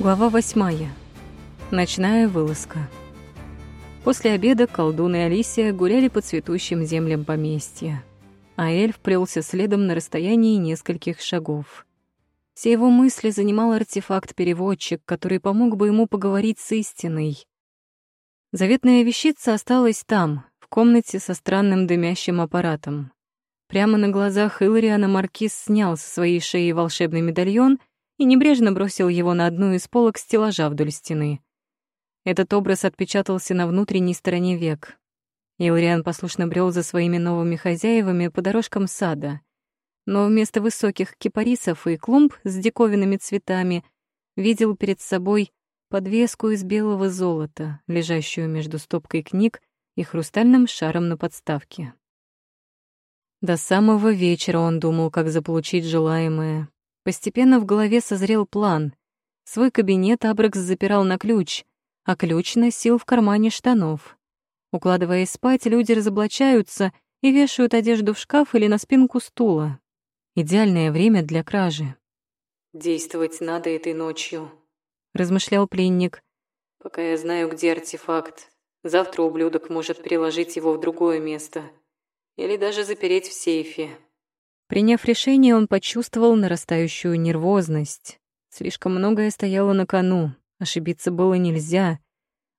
Глава восьмая. Ночная вылазка. После обеда колдун и Алисия гуляли по цветущим землям поместья, а эльф прёлся следом на расстоянии нескольких шагов. Все его мысли занимал артефакт-переводчик, который помог бы ему поговорить с истиной. Заветная вещица осталась там, в комнате со странным дымящим аппаратом. Прямо на глазах Илариана Маркиз снял со своей шеи волшебный медальон и небрежно бросил его на одну из полок стеллажа вдоль стены. Этот образ отпечатался на внутренней стороне век. Илариан послушно брел за своими новыми хозяевами по дорожкам сада. Но вместо высоких кипарисов и клумб с диковинными цветами видел перед собой подвеску из белого золота, лежащую между стопкой книг и хрустальным шаром на подставке. До самого вечера он думал, как заполучить желаемое. Постепенно в голове созрел план. Свой кабинет Абракс запирал на ключ, а ключ носил в кармане штанов. Укладываясь спать, люди разоблачаются и вешают одежду в шкаф или на спинку стула. Идеальное время для кражи. «Действовать надо этой ночью», — размышлял пленник. «Пока я знаю, где артефакт. Завтра ублюдок может переложить его в другое место». Или даже запереть в сейфе. Приняв решение, он почувствовал нарастающую нервозность. Слишком многое стояло на кону, ошибиться было нельзя.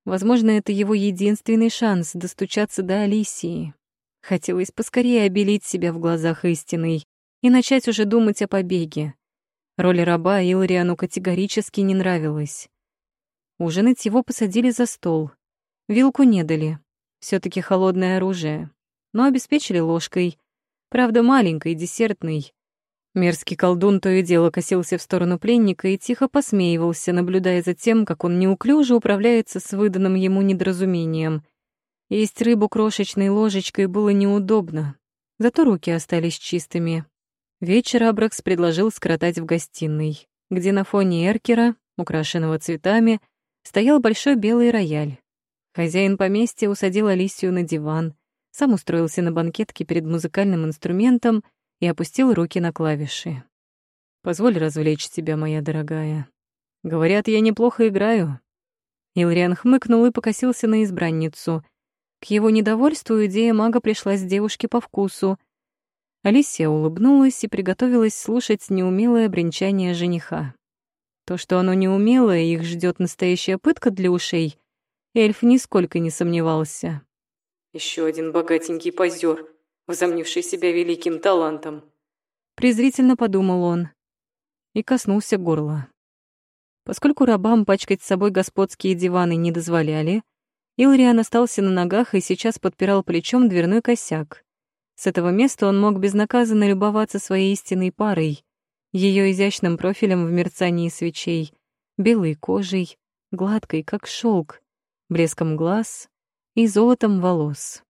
Возможно, это его единственный шанс достучаться до Алисии. Хотелось поскорее обелить себя в глазах истиной и начать уже думать о побеге. Роль раба Илариану категорически не нравилась. Ужинать его посадили за стол. Вилку не дали. все таки холодное оружие но обеспечили ложкой. Правда, маленькой, десертной. Мерзкий колдун то и дело косился в сторону пленника и тихо посмеивался, наблюдая за тем, как он неуклюже управляется с выданным ему недоразумением. Есть рыбу крошечной ложечкой было неудобно, зато руки остались чистыми. Вечер Абракс предложил скоротать в гостиной, где на фоне эркера, украшенного цветами, стоял большой белый рояль. Хозяин поместья усадил Алисию на диван — сам устроился на банкетке перед музыкальным инструментом и опустил руки на клавиши. «Позволь развлечь тебя, моя дорогая. Говорят, я неплохо играю». Илриан хмыкнул и покосился на избранницу. К его недовольству идея мага пришлась девушке по вкусу. Алисия улыбнулась и приготовилась слушать неумелое бренчание жениха. То, что оно неумелое, их ждет настоящая пытка для ушей, эльф нисколько не сомневался. Еще один богатенький позер, возомнивший себя великим талантом. Презрительно подумал он и коснулся горла. Поскольку рабам пачкать с собой господские диваны не дозволяли, Илриан остался на ногах и сейчас подпирал плечом дверной косяк. С этого места он мог безнаказанно любоваться своей истинной парой, ее изящным профилем в мерцании свечей, белой кожей, гладкой, как шелк, блеском глаз и золотом волос.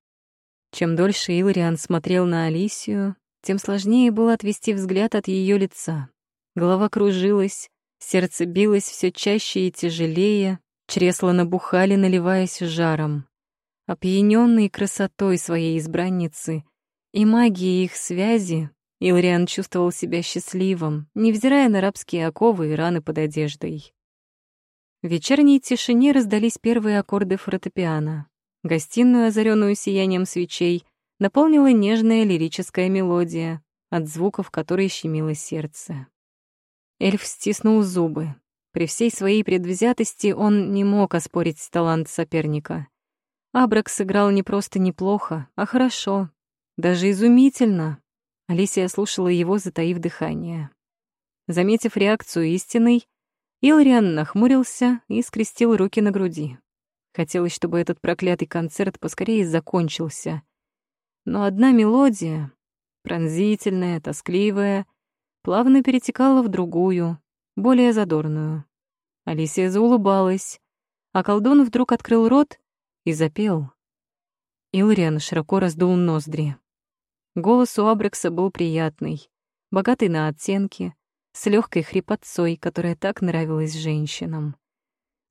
Чем дольше Илариан смотрел на Алисию, тем сложнее было отвести взгляд от ее лица. Голова кружилась, сердце билось все чаще и тяжелее, чресла набухали, наливаясь жаром. Опьянённый красотой своей избранницы и магией их связи, Илариан чувствовал себя счастливым, невзирая на рабские оковы и раны под одеждой. В вечерней тишине раздались первые аккорды фортепиано. Гостиную, озаренную сиянием свечей, наполнила нежная лирическая мелодия, от звуков которой щемило сердце. Эльф стиснул зубы. При всей своей предвзятости он не мог оспорить талант соперника. Абрак сыграл не просто неплохо, а хорошо, даже изумительно. Алисия слушала его, затаив дыхание. Заметив реакцию истинной, Илриан нахмурился и скрестил руки на груди. Хотелось, чтобы этот проклятый концерт поскорее закончился. Но одна мелодия, пронзительная, тоскливая, плавно перетекала в другую, более задорную. Алисия заулыбалась, а колдун вдруг открыл рот и запел. Илриан широко раздул ноздри. Голос у Абрекса был приятный, богатый на оттенки, с легкой хрипотцой, которая так нравилась женщинам.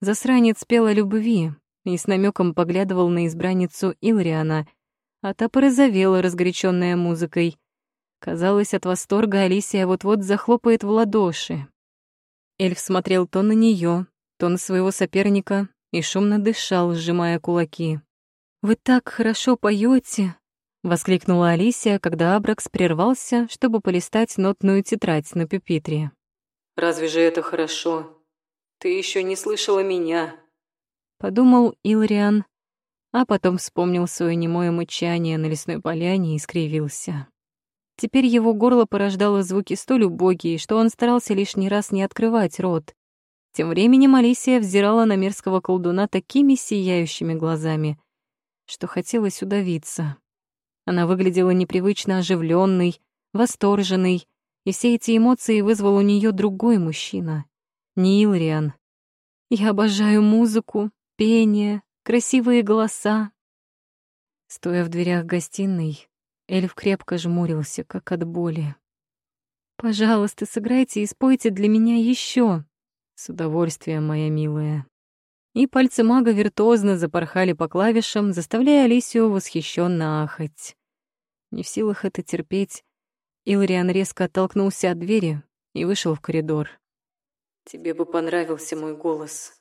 Засранец пел о любви, и с намеком поглядывал на избранницу Илриана, а та порозовела, разгоряченная музыкой. Казалось, от восторга Алисия вот-вот захлопает в ладоши. Эльф смотрел то на нее, то на своего соперника и шумно дышал, сжимая кулаки. «Вы так хорошо поете, воскликнула Алисия, когда Абракс прервался, чтобы полистать нотную тетрадь на пюпитре. «Разве же это хорошо? Ты еще не слышала меня», — подумал Илриан, а потом вспомнил свое немое мычание на лесной поляне и скривился. Теперь его горло порождало звуки столь убогие, что он старался лишний раз не открывать рот. Тем временем Алисия взирала на мерзкого колдуна такими сияющими глазами, что хотелось удавиться. Она выглядела непривычно оживленной, восторженной, и все эти эмоции вызвал у нее другой мужчина, не Илриан. «Я обожаю музыку, пение, красивые голоса». Стоя в дверях гостиной, эльф крепко жмурился, как от боли. «Пожалуйста, сыграйте и спойте для меня еще. «С удовольствием, моя милая» и пальцы мага виртуозно запорхали по клавишам, заставляя Алисию восхищенно ахать. Не в силах это терпеть, Илриан резко оттолкнулся от двери и вышел в коридор. «Тебе бы понравился мой голос.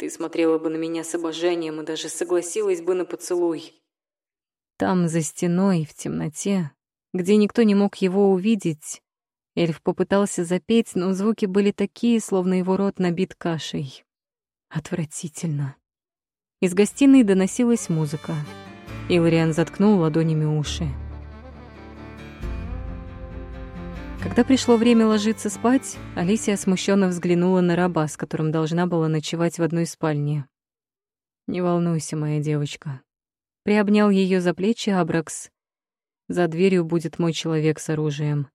Ты смотрела бы на меня с обожанием и даже согласилась бы на поцелуй». Там, за стеной, в темноте, где никто не мог его увидеть, эльф попытался запеть, но звуки были такие, словно его рот набит кашей. Отвратительно. Из гостиной доносилась музыка. Илариан заткнул ладонями уши. Когда пришло время ложиться спать, Алисия смущенно взглянула на раба, с которым должна была ночевать в одной спальне. «Не волнуйся, моя девочка». Приобнял ее за плечи Абракс. «За дверью будет мой человек с оружием.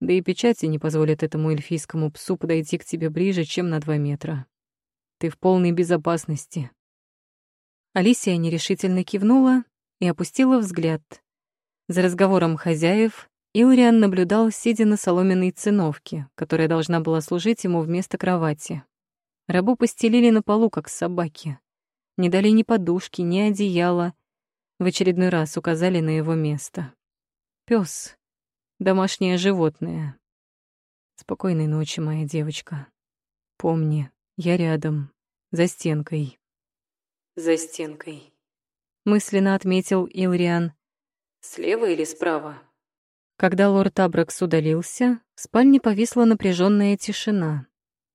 Да и печати не позволят этому эльфийскому псу подойти к тебе ближе, чем на два метра. Ты в полной безопасности». Алисия нерешительно кивнула и опустила взгляд. За разговором хозяев Илриан наблюдал, сидя на соломенной циновке, которая должна была служить ему вместо кровати. Рабу постелили на полу, как собаки. Не дали ни подушки, ни одеяла. В очередной раз указали на его место. Пёс. Домашнее животное. Спокойной ночи, моя девочка. Помни, я рядом, за стенкой. За стенкой. Мысленно отметил Илриан. Слева или справа? Когда лорд Абракс удалился, в спальне повисла напряженная тишина.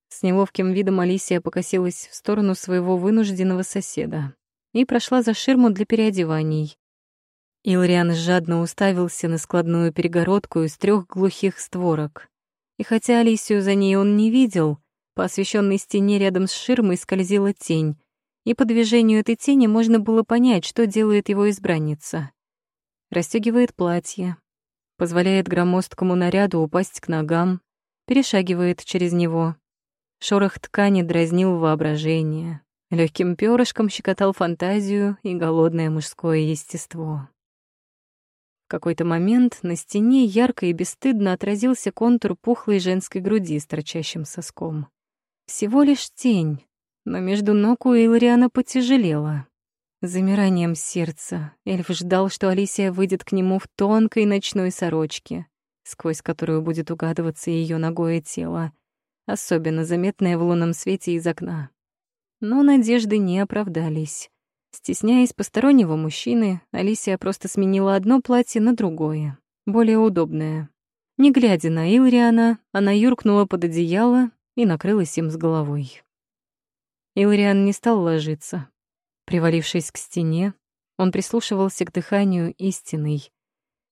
С неловким видом Алисия покосилась в сторону своего вынужденного соседа и прошла за ширму для переодеваний. Илриан жадно уставился на складную перегородку из трех глухих створок. И хотя Алисию за ней он не видел, по освещенной стене рядом с ширмой скользила тень, и по движению этой тени можно было понять, что делает его избранница. Растёгивает платье, позволяет громоздкому наряду упасть к ногам, перешагивает через него. Шорох ткани дразнил воображение, легким перышком щекотал фантазию и голодное мужское естество. В какой-то момент на стене ярко и бесстыдно отразился контур пухлой женской груди с торчащим соском. Всего лишь тень, но между ног у Эйлриана потяжелело. Замиранием сердца эльф ждал, что Алисия выйдет к нему в тонкой ночной сорочке, сквозь которую будет угадываться ее ногое тело, особенно заметное в лунном свете из окна. Но надежды не оправдались. Стесняясь постороннего мужчины, Алисия просто сменила одно платье на другое, более удобное. Не глядя на Илриана, она юркнула под одеяло и накрылась им с головой. Илриан не стал ложиться. Привалившись к стене, он прислушивался к дыханию истинной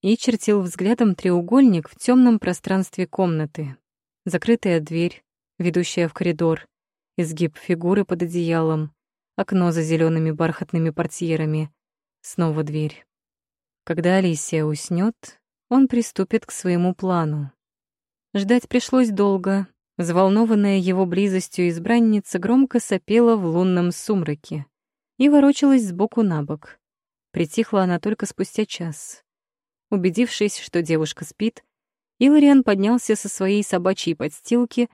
и чертил взглядом треугольник в темном пространстве комнаты. Закрытая дверь, ведущая в коридор, изгиб фигуры под одеялом, окно за зелеными бархатными портьерами, снова дверь. Когда Алисия уснет, он приступит к своему плану. Ждать пришлось долго, Взволнованная его близостью избранница громко сопела в лунном сумраке и ворочалась сбоку на бок. Притихла она только спустя час. Убедившись, что девушка спит, Илариан поднялся со своей собачьей подстилки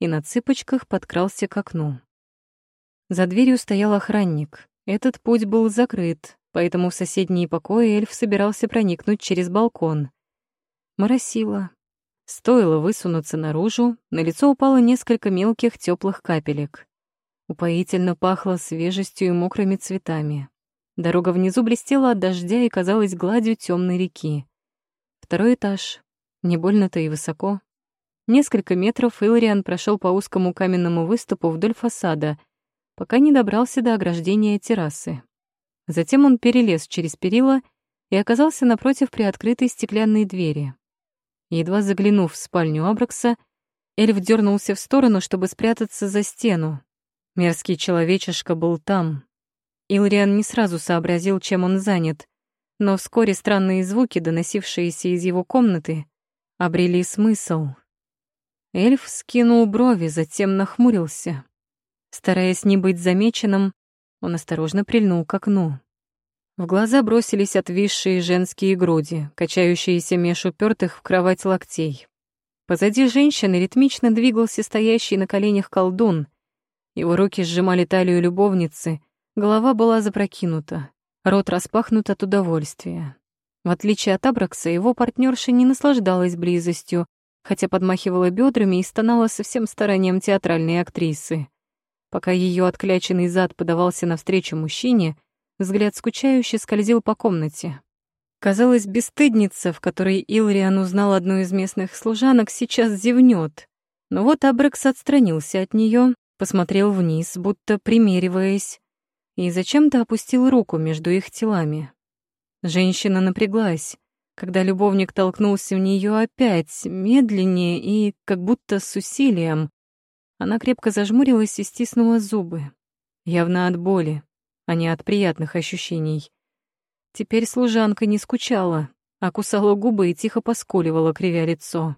и на цыпочках подкрался к окну. За дверью стоял охранник. Этот путь был закрыт, поэтому в соседние покои эльф собирался проникнуть через балкон. Моросило, Стоило высунуться наружу, на лицо упало несколько мелких теплых капелек. Упоительно пахло свежестью и мокрыми цветами. Дорога внизу блестела от дождя и казалась гладью темной реки. Второй этаж. Не больно-то и высоко. Несколько метров Илариан прошел по узкому каменному выступу вдоль фасада, пока не добрался до ограждения террасы. Затем он перелез через перила и оказался напротив приоткрытой стеклянной двери. Едва заглянув в спальню Абракса, эльф дернулся в сторону, чтобы спрятаться за стену. Мерзкий человечишка был там. Илриан не сразу сообразил, чем он занят, но вскоре странные звуки, доносившиеся из его комнаты, обрели смысл. Эльф скинул брови, затем нахмурился. Стараясь не быть замеченным, он осторожно прильнул к окну. В глаза бросились отвисшие женские груди, качающиеся меж упертых в кровать локтей. Позади женщины ритмично двигался стоящий на коленях колдун. Его руки сжимали талию любовницы, голова была запрокинута, рот распахнут от удовольствия. В отличие от Абракса, его партнерша не наслаждалась близостью, хотя подмахивала бедрами и стонала со всем старанием театральной актрисы. Пока ее откляченный зад подавался навстречу мужчине, взгляд скучающе скользил по комнате. Казалось, бесстыдница, в которой Илриан узнал одну из местных служанок, сейчас зевнет. Но вот Абрекс отстранился от нее, посмотрел вниз, будто примериваясь, и зачем-то опустил руку между их телами. Женщина напряглась, когда любовник толкнулся в нее опять, медленнее и как будто с усилием, она крепко зажмурилась и стиснула зубы. Явно от боли, а не от приятных ощущений. Теперь служанка не скучала, а кусала губы и тихо поскуливала, кривя лицо.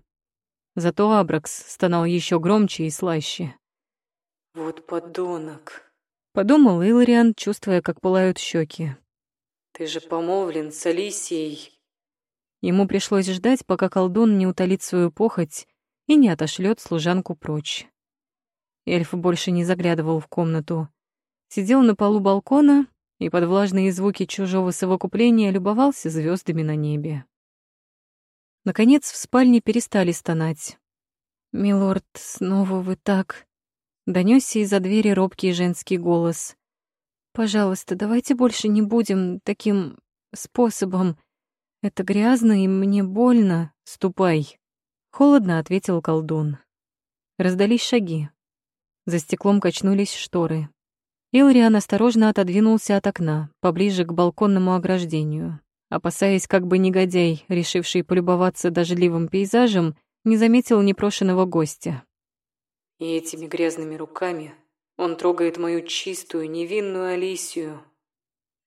Зато Абракс стонал еще громче и слаще. «Вот подонок», — подумал Илариан, чувствуя, как пылают щеки. «Ты же помолвлен с Алисией». Ему пришлось ждать, пока колдун не утолит свою похоть и не отошлет служанку прочь. Эльф больше не заглядывал в комнату. Сидел на полу балкона и под влажные звуки чужого совокупления любовался звездами на небе. Наконец в спальне перестали стонать. «Милорд, снова вы так...» Донёсся из-за двери робкий женский голос. «Пожалуйста, давайте больше не будем таким способом. Это грязно и мне больно. Ступай!» Холодно ответил колдун. Раздались шаги. За стеклом качнулись шторы. Илриан осторожно отодвинулся от окна, поближе к балконному ограждению, опасаясь, как бы негодяй, решивший полюбоваться дождливым пейзажем, не заметил непрошенного гостя. И этими грязными руками он трогает мою чистую, невинную Алисию.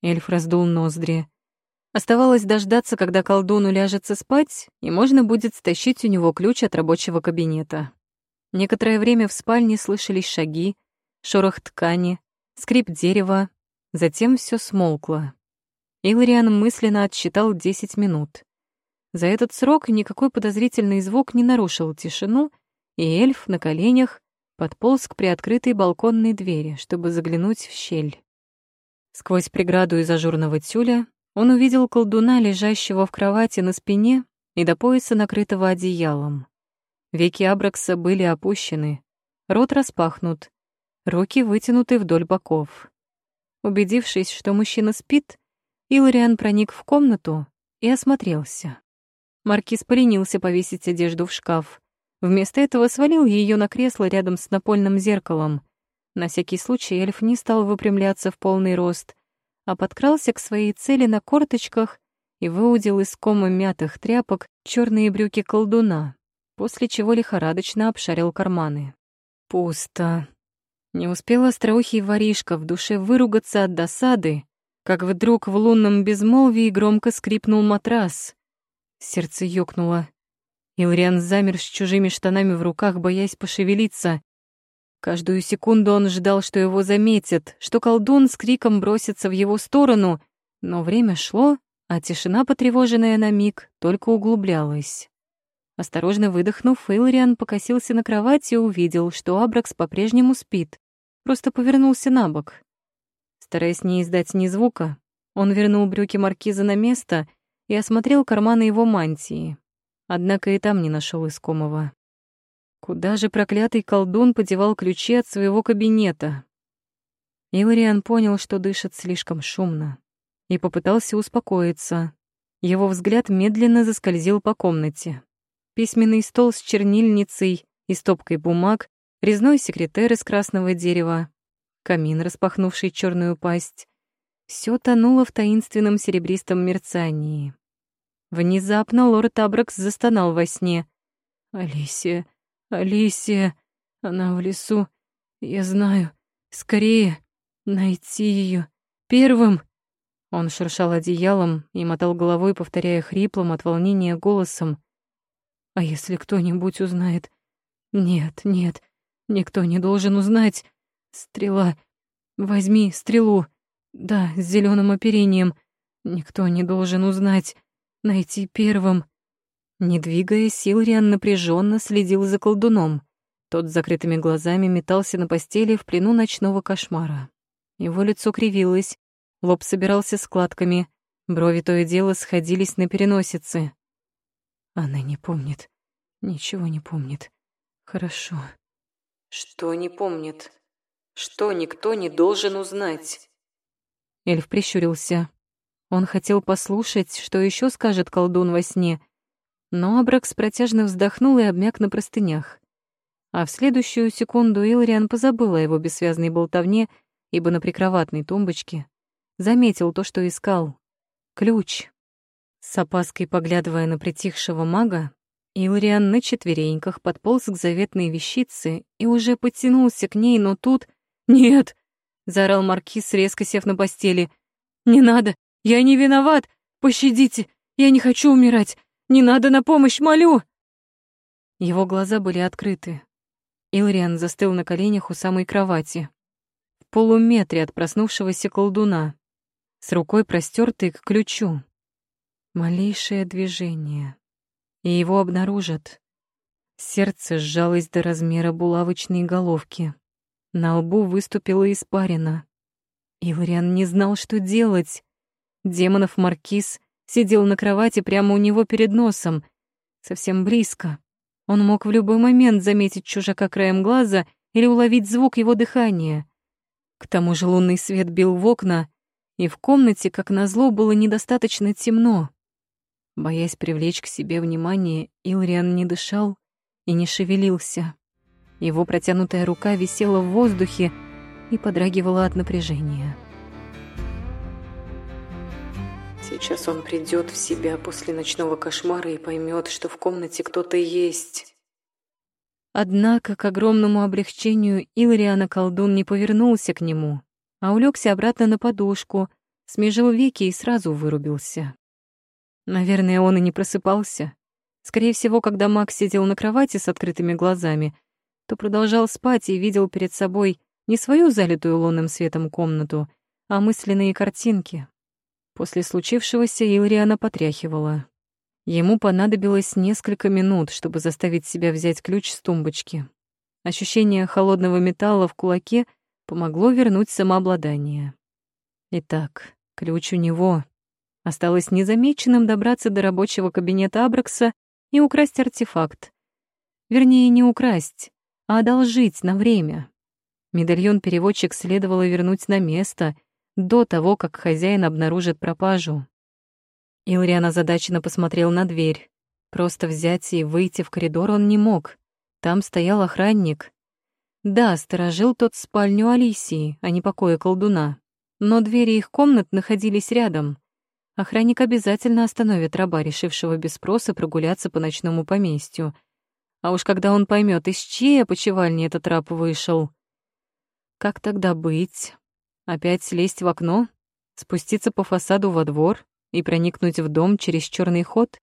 Эльф раздул ноздри. Оставалось дождаться, когда колдун уляжется спать, и можно будет стащить у него ключ от рабочего кабинета. Некоторое время в спальне слышались шаги, шорох ткани, скрип дерева, затем все смолкло. Илариан мысленно отсчитал 10 минут. За этот срок никакой подозрительный звук не нарушил тишину, и эльф на коленях подполз к приоткрытой балконной двери, чтобы заглянуть в щель. Сквозь преграду из ажурного тюля он увидел колдуна, лежащего в кровати на спине и до пояса накрытого одеялом. Веки Абракса были опущены, рот распахнут, руки вытянуты вдоль боков. Убедившись, что мужчина спит, Илариан проник в комнату и осмотрелся. Маркиз поленился повесить одежду в шкаф. Вместо этого свалил ее на кресло рядом с напольным зеркалом. На всякий случай эльф не стал выпрямляться в полный рост, а подкрался к своей цели на корточках и выудил из кома мятых тряпок черные брюки колдуна, после чего лихорадочно обшарил карманы. Пусто. Не успела остроухий воришка в душе выругаться от досады, как вдруг в лунном безмолвии громко скрипнул матрас. Сердце ёкнуло. Илриан замер с чужими штанами в руках, боясь пошевелиться. Каждую секунду он ждал, что его заметят, что колдун с криком бросится в его сторону, но время шло, а тишина, потревоженная на миг, только углублялась. Осторожно выдохнув, Эйлриан покосился на кровать и увидел, что Абракс по-прежнему спит, просто повернулся на бок. Стараясь не издать ни звука, он вернул брюки маркиза на место и осмотрел карманы его мантии. Однако и там не нашел искомого. Куда же проклятый колдун подевал ключи от своего кабинета? Илариан понял, что дышит слишком шумно, и попытался успокоиться. Его взгляд медленно заскользил по комнате. Письменный стол с чернильницей и стопкой бумаг, резной секретер из красного дерева, камин, распахнувший черную пасть. Все тонуло в таинственном серебристом мерцании. Внезапно лорд Абракс застонал во сне. «Алисия, Алисия, она в лесу. Я знаю. Скорее найти ее первым!» Он шуршал одеялом и мотал головой, повторяя хриплым от волнения голосом. «А если кто-нибудь узнает? Нет, нет, никто не должен узнать. Стрела. Возьми стрелу. Да, с зеленым оперением. Никто не должен узнать. Найти первым. Не двигаясь, Силриан напряженно следил за колдуном. Тот с закрытыми глазами метался на постели в плену ночного кошмара. Его лицо кривилось, лоб собирался складками, брови то и дело сходились на переносице. Она не помнит, ничего не помнит. Хорошо. Что не помнит? Что никто не должен узнать? Эльф прищурился. Он хотел послушать, что еще скажет колдун во сне, но Абракс протяжно вздохнул и обмяк на простынях. А в следующую секунду Илриан позабыл о его бессвязной болтовне, ибо на прикроватной тумбочке заметил то, что искал — ключ. С опаской поглядывая на притихшего мага, Илриан на четвереньках подполз к заветной вещице и уже потянулся к ней, но тут... «Нет!» — заорал Маркиз, резко сев на постели. «Не надо! Я не виноват! Пощадите! Я не хочу умирать! Не надо на помощь, молю!» Его глаза были открыты. Илриан застыл на коленях у самой кровати, в полуметре от проснувшегося колдуна, с рукой простертой к ключу. Малейшее движение, и его обнаружат. Сердце сжалось до размера булавочной головки. На лбу выступила испарина. Илриан не знал, что делать. Демонов маркиз сидел на кровати прямо у него перед носом, совсем близко. Он мог в любой момент заметить чужака краем глаза или уловить звук его дыхания. К тому же лунный свет бил в окна, и в комнате, как назло, было недостаточно темно. Боясь привлечь к себе внимание, Илриан не дышал и не шевелился. Его протянутая рука висела в воздухе и подрагивала от напряжения. Сейчас он придет в себя после ночного кошмара и поймет, что в комнате кто-то есть. Однако, к огромному облегчению, Илриана колдун не повернулся к нему, а улегся обратно на подушку, смежил веки и сразу вырубился. Наверное, он и не просыпался. Скорее всего, когда Макс сидел на кровати с открытыми глазами, то продолжал спать и видел перед собой не свою залитую лунным светом комнату, а мысленные картинки, После случившегося Илриана потряхивала. Ему понадобилось несколько минут, чтобы заставить себя взять ключ с тумбочки. Ощущение холодного металла в кулаке помогло вернуть самообладание. Итак, ключ у него. Осталось незамеченным добраться до рабочего кабинета Абракса и украсть артефакт. Вернее, не украсть, а одолжить на время. Медальон-переводчик следовало вернуть на место — до того, как хозяин обнаружит пропажу. Илриан озадаченно посмотрел на дверь. Просто взять и выйти в коридор он не мог. Там стоял охранник. Да, сторожил тот спальню Алисии, а не покоя колдуна. Но двери их комнат находились рядом. Охранник обязательно остановит раба, решившего без спроса прогуляться по ночному поместью. А уж когда он поймет, из чьей опочивальни этот раб вышел. Как тогда быть? Опять слезть в окно, спуститься по фасаду во двор и проникнуть в дом через черный ход?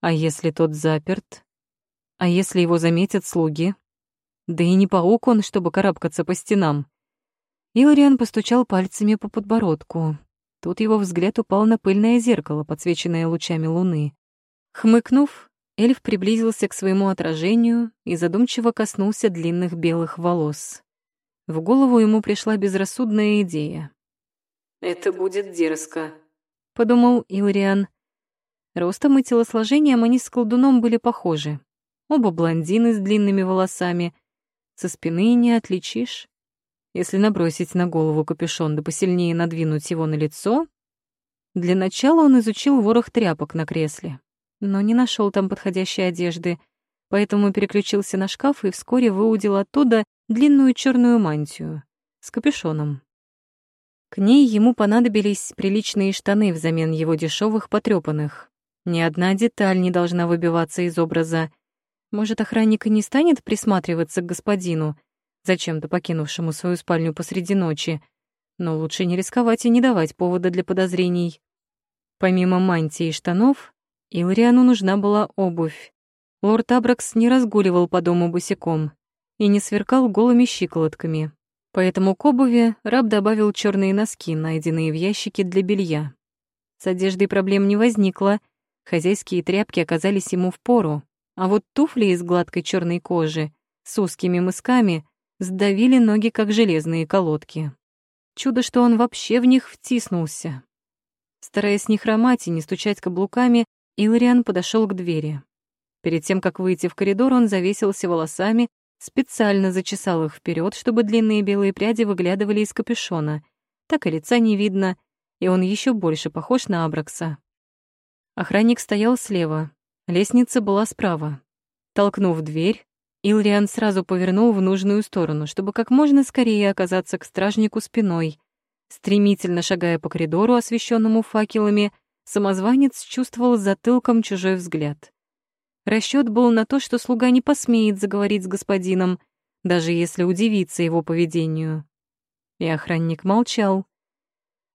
А если тот заперт? А если его заметят слуги? Да и не паук он, чтобы карабкаться по стенам. Илариан постучал пальцами по подбородку. Тут его взгляд упал на пыльное зеркало, подсвеченное лучами луны. Хмыкнув, эльф приблизился к своему отражению и задумчиво коснулся длинных белых волос. В голову ему пришла безрассудная идея. «Это будет дерзко», — подумал Илриан. Ростом и телосложением они с колдуном были похожи. Оба блондины с длинными волосами. Со спины не отличишь. Если набросить на голову капюшон да посильнее надвинуть его на лицо... Для начала он изучил ворох тряпок на кресле, но не нашел там подходящей одежды, поэтому переключился на шкаф и вскоре выудил оттуда длинную черную мантию с капюшоном. К ней ему понадобились приличные штаны взамен его дешевых потрёпанных. Ни одна деталь не должна выбиваться из образа. Может, охранник и не станет присматриваться к господину, зачем-то покинувшему свою спальню посреди ночи, но лучше не рисковать и не давать повода для подозрений. Помимо мантии и штанов, Илриану нужна была обувь. Лорд Абракс не разгуливал по дому босиком и не сверкал голыми щиколотками. Поэтому к обуви раб добавил черные носки, найденные в ящике для белья. С одеждой проблем не возникло, хозяйские тряпки оказались ему в пору, а вот туфли из гладкой черной кожи с узкими мысками сдавили ноги, как железные колодки. Чудо, что он вообще в них втиснулся. Стараясь не хромать и не стучать каблуками, Илариан подошел к двери. Перед тем, как выйти в коридор, он завесился волосами, специально зачесал их вперед, чтобы длинные белые пряди выглядывали из капюшона. Так и лица не видно, и он еще больше похож на Абракса. Охранник стоял слева, лестница была справа. Толкнув дверь, Илриан сразу повернул в нужную сторону, чтобы как можно скорее оказаться к стражнику спиной. Стремительно шагая по коридору, освещенному факелами, самозванец чувствовал затылком чужой взгляд. Расчет был на то, что слуга не посмеет заговорить с господином, даже если удивится его поведению. И охранник молчал.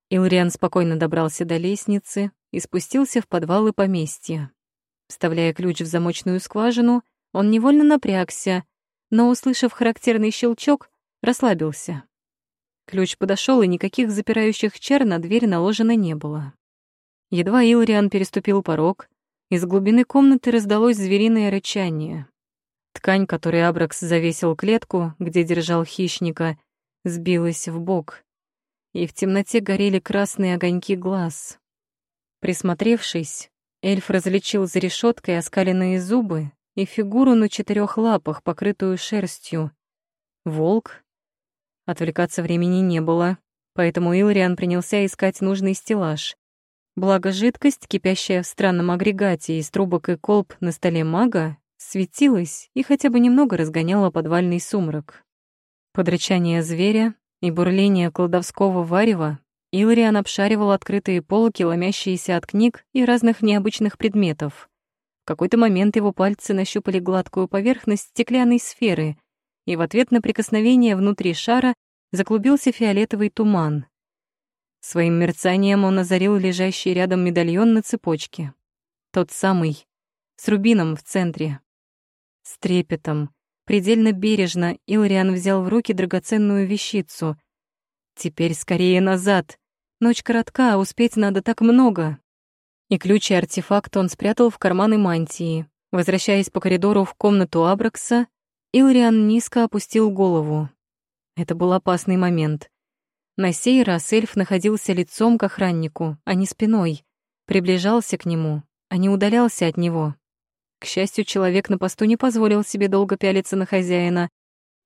Илриан спокойно добрался до лестницы и спустился в подвалы поместья. Вставляя ключ в замочную скважину, он невольно напрягся, но, услышав характерный щелчок, расслабился. Ключ подошел, и никаких запирающих чар на дверь наложено не было. Едва Илриан переступил порог, из глубины комнаты раздалось звериное рычание. Ткань, которой Абракс завесил клетку, где держал хищника, сбилась в бок, и в темноте горели красные огоньки глаз. Присмотревшись, эльф различил за решеткой оскаленные зубы и фигуру на четырех лапах, покрытую шерстью. Волк. Отвлекаться времени не было, поэтому Илриан принялся искать нужный стеллаж. Благо жидкость, кипящая в странном агрегате из трубок и колб на столе мага, светилась и хотя бы немного разгоняла подвальный сумрак. Под рычание зверя и бурление колдовского варева Илриан обшаривал открытые полки, ломящиеся от книг и разных необычных предметов какой-то момент его пальцы нащупали гладкую поверхность стеклянной сферы, и в ответ на прикосновение внутри шара заклубился фиолетовый туман. Своим мерцанием он озарил лежащий рядом медальон на цепочке. Тот самый, с рубином в центре. С трепетом, предельно бережно Илриан взял в руки драгоценную вещицу. Теперь скорее назад. Ночь коротка, а успеть надо так много. И ключ и артефакт он спрятал в карманы мантии. Возвращаясь по коридору в комнату Абракса, Илриан низко опустил голову. Это был опасный момент. На сей раз эльф находился лицом к охраннику, а не спиной. Приближался к нему, а не удалялся от него. К счастью, человек на посту не позволил себе долго пялиться на хозяина,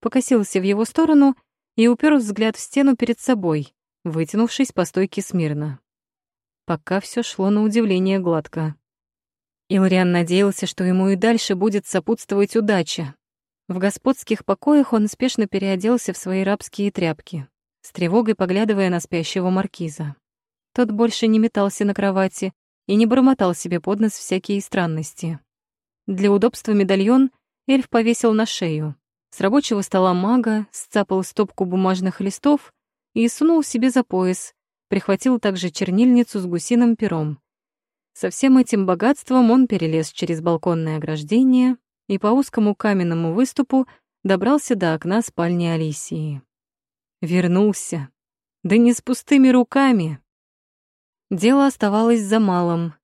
покосился в его сторону и упер взгляд в стену перед собой, вытянувшись по стойке смирно. Пока все шло на удивление гладко. Илриан надеялся, что ему и дальше будет сопутствовать удача. В господских покоях он спешно переоделся в свои рабские тряпки, с тревогой поглядывая на спящего маркиза. Тот больше не метался на кровати и не бормотал себе под нос всякие странности. Для удобства медальон эльф повесил на шею. С рабочего стола мага сцапал стопку бумажных листов и сунул себе за пояс, Прихватил также чернильницу с гусиным пером. Со всем этим богатством он перелез через балконное ограждение и по узкому каменному выступу добрался до окна спальни Алисии. Вернулся. Да не с пустыми руками. Дело оставалось за малым.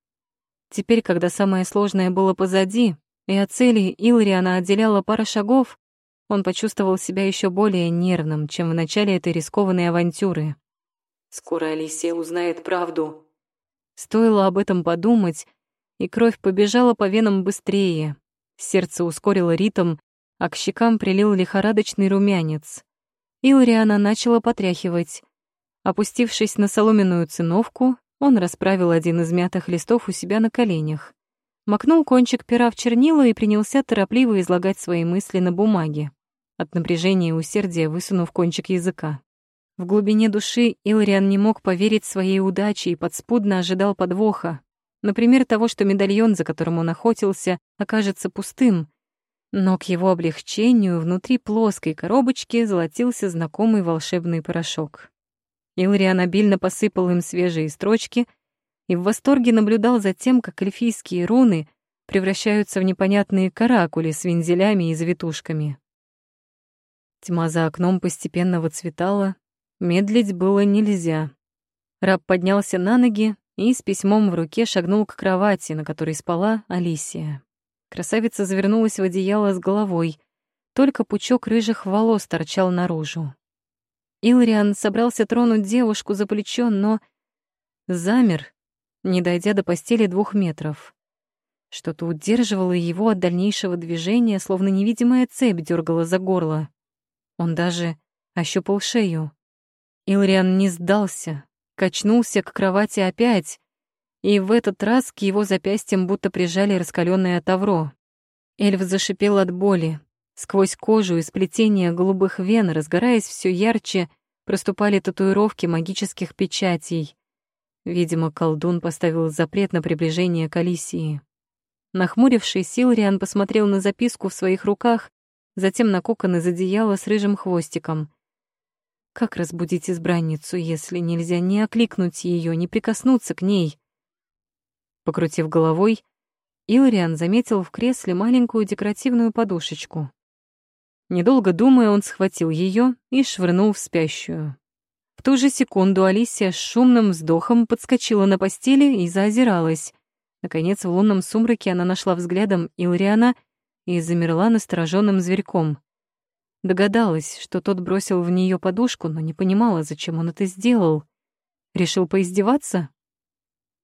Теперь, когда самое сложное было позади, и от цели Илриана отделяла пара шагов, он почувствовал себя еще более нервным, чем в начале этой рискованной авантюры. Скоро Алисия узнает правду. Стоило об этом подумать, и кровь побежала по венам быстрее. Сердце ускорило ритм, а к щекам прилил лихорадочный румянец. Илриана начала потряхивать. Опустившись на соломенную циновку, он расправил один из мятых листов у себя на коленях. Макнул кончик пера в чернила и принялся торопливо излагать свои мысли на бумаге, от напряжения и усердия высунув кончик языка. В глубине души Илриан не мог поверить своей удаче и подспудно ожидал подвоха. Например, того, что медальон, за которым он охотился, окажется пустым. Но к его облегчению внутри плоской коробочки золотился знакомый волшебный порошок. Илриан обильно посыпал им свежие строчки и в восторге наблюдал за тем, как эльфийские руны превращаются в непонятные каракули с вензелями и завитушками. Тьма за окном постепенно выцветала, медлить было нельзя. Раб поднялся на ноги и с письмом в руке шагнул к кровати, на которой спала Алисия. Красавица завернулась в одеяло с головой, только пучок рыжих волос торчал наружу. Илриан собрался тронуть девушку за плечо, но замер, не дойдя до постели двух метров. Что-то удерживало его от дальнейшего движения, словно невидимая цепь дергала за горло. Он даже ощупал шею. Илриан не сдался, качнулся к кровати опять, и в этот раз к его запястьям будто прижали раскаленное тавро. Эльф зашипел от боли, Сквозь кожу и сплетение голубых вен, разгораясь все ярче, проступали татуировки магических печатей. Видимо, колдун поставил запрет на приближение к Алисии. Нахмурившись, Силриан посмотрел на записку в своих руках, затем на кокон из одеяла с рыжим хвостиком. Как разбудить избранницу, если нельзя ни окликнуть ее, ни прикоснуться к ней? Покрутив головой, Илриан заметил в кресле маленькую декоративную подушечку. Недолго думая, он схватил ее и швырнул в спящую. В ту же секунду Алисия с шумным вздохом подскочила на постели и заозиралась. Наконец, в лунном сумраке она нашла взглядом Илриана и замерла настороженным зверьком. Догадалась, что тот бросил в нее подушку, но не понимала, зачем он это сделал. Решил поиздеваться?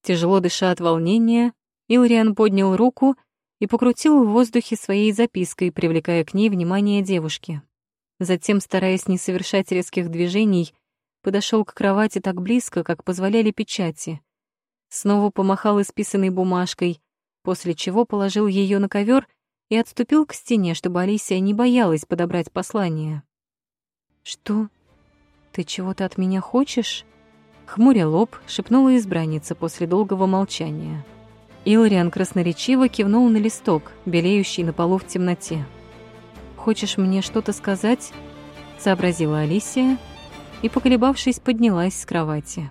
Тяжело дыша от волнения, Илриан поднял руку и покрутил в воздухе своей запиской, привлекая к ней внимание девушки. Затем, стараясь не совершать резких движений, подошел к кровати так близко, как позволяли печати. Снова помахал исписанной бумажкой, после чего положил ее на ковер и отступил к стене, чтобы Алисия не боялась подобрать послание. «Что? Ты чего-то от меня хочешь?» Хмуря лоб, шепнула избранница после долгого молчания. Илриан красноречиво кивнул на листок, белеющий на полу в темноте. «Хочешь мне что-то сказать?» — сообразила Алисия и, поколебавшись, поднялась с кровати.